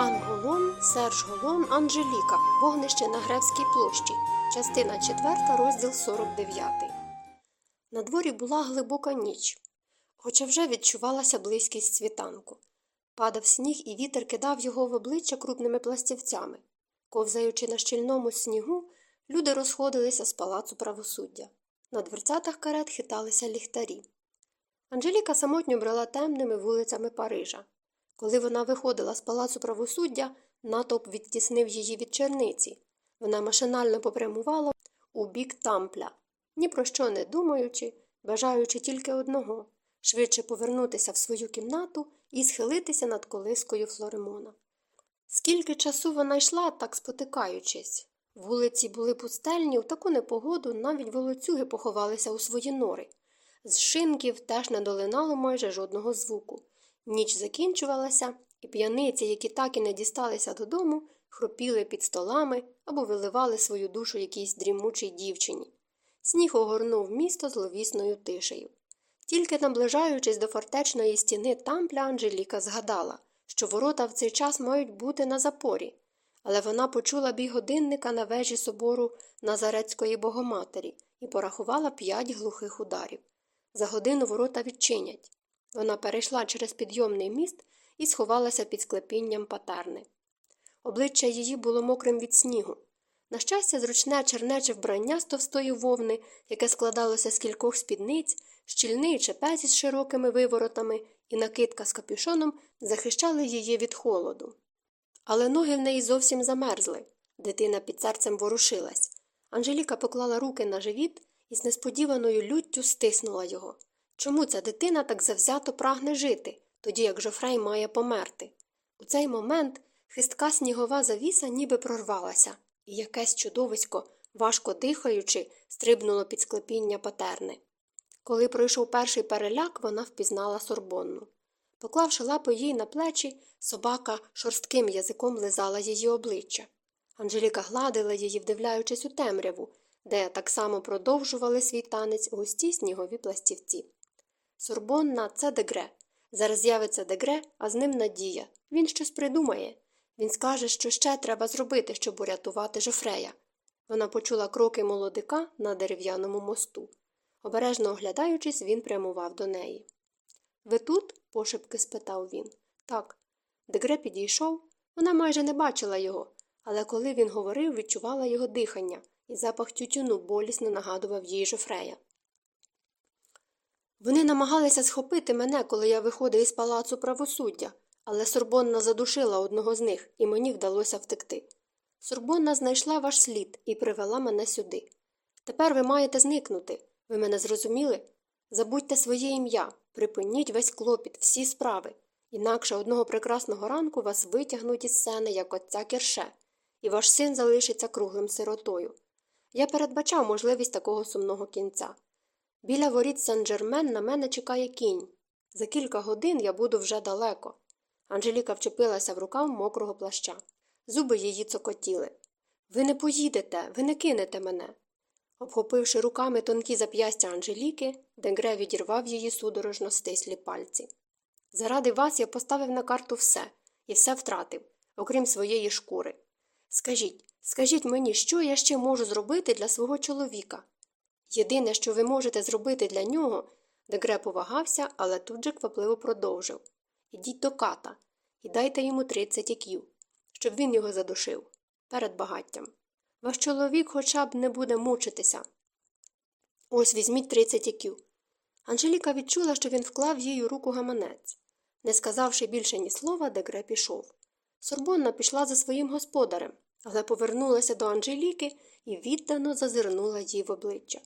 Анголон, Серж Голон, Анжеліка. Вогнище на Гревській площі. Частина 4, розділ 49. На дворі була глибока ніч, хоча вже відчувалася близькість світанку. Падав сніг, і вітер кидав його в обличчя крупними пластівцями. Ковзаючи на щільному снігу, люди розходилися з палацу правосуддя. На дверцятах карет хиталися ліхтарі. Анжеліка самотньо брела темними вулицями Парижа. Коли вона виходила з палацу правосуддя, натовп відтіснив її від черниці. Вона машинально попрямувала у бік тампля, ні про що не думаючи, бажаючи тільки одного швидше повернутися в свою кімнату і схилитися над колискою Флоремона. Скільки часу вона йшла, так спотикаючись. Вулиці були пустельні, у таку непогоду навіть волоцюги поховалися у свої нори. З шинків теж не долинало майже жодного звуку. Ніч закінчувалася, і п'яниці, які так і не дісталися додому, хропіли під столами або виливали свою душу якійсь дрімучій дівчині. Сніг огорнув місто зловісною тишею. Тільки наближаючись до фортечної стіни тампля, Анжеліка згадала, що ворота в цей час мають бути на запорі, але вона почула бій годинника на вежі собору Назарецької богоматері і порахувала п'ять глухих ударів. За годину ворота відчинять. Вона перейшла через підйомний міст і сховалася під склепінням патерни. Обличчя її було мокрим від снігу. На щастя, зручне чернече вбрання з товстої вовни, яке складалося з кількох спідниць, щільний чепець із широкими виворотами і накидка з капюшоном захищали її від холоду. Але ноги в неї зовсім замерзли. Дитина під серцем ворушилась. Анжеліка поклала руки на живіт і з несподіваною люттю стиснула його. Чому ця дитина так завзято прагне жити, тоді як Жофрей має померти? У цей момент хистка снігова завіса ніби прорвалася, і якесь чудовисько, важко дихаючи, стрибнуло під склепіння патерни. Коли пройшов перший переляк, вона впізнала сорбонну. Поклавши лапи їй на плечі, собака шорстким язиком лизала її обличчя. Анжеліка гладила її, вдивляючись у темряву, де так само продовжували свій танець густі снігові пластівці. Сорбонна це дегре. Зараз з'явиться дегре, а з ним надія. Він щось придумає. Він скаже, що ще треба зробити, щоб урятувати Жофрея. Вона почула кроки молодика на дерев'яному мосту. Обережно оглядаючись, він прямував до неї. Ви тут? пошепки спитав він. Так. Дегре підійшов. Вона майже не бачила його, але коли він говорив, відчувала його дихання, і запах тютюну болісно нагадував їй Жофрея. Вони намагалися схопити мене, коли я виходив із палацу правосуддя, але Сорбонна задушила одного з них, і мені вдалося втекти. Сорбонна знайшла ваш слід і привела мене сюди. Тепер ви маєте зникнути. Ви мене зрозуміли? Забудьте своє ім'я, припиніть весь клопіт, всі справи. Інакше одного прекрасного ранку вас витягнуть із сцени, як отця кірше, і ваш син залишиться круглим сиротою. Я передбачав можливість такого сумного кінця. Біля воріт Сен-Джермен на мене чекає кінь. За кілька годин я буду вже далеко. Анжеліка вчепилася в рукав мокрого плаща. Зуби її цокотіли. Ви не поїдете, ви не кинете мене. Обхопивши руками тонкі зап'ястя Анжеліки, Денгре відірвав її судорожно стислі пальці. Заради вас я поставив на карту все і все втратив, окрім своєї шкури. Скажіть, скажіть мені, що я ще можу зробити для свого чоловіка? Єдине, що ви можете зробити для нього, Дегре повагався, але тут же квапливо продовжив Ідіть до ката і дайте йому 30 іків, щоб він його задушив перед багаттям. Ваш чоловік хоча б не буде мучитися. Ось візьміть 30 іків. Анжеліка відчула, що він вклав їй у руку гаманець. Не сказавши більше ні слова, Дегре пішов. Сорбонна пішла за своїм господарем, але повернулася до Анжеліки і віддано зазирнула їй в обличчя.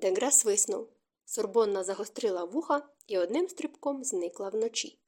Дегре свиснув. Сорбонна загострила вуха і одним стрибком зникла вночі.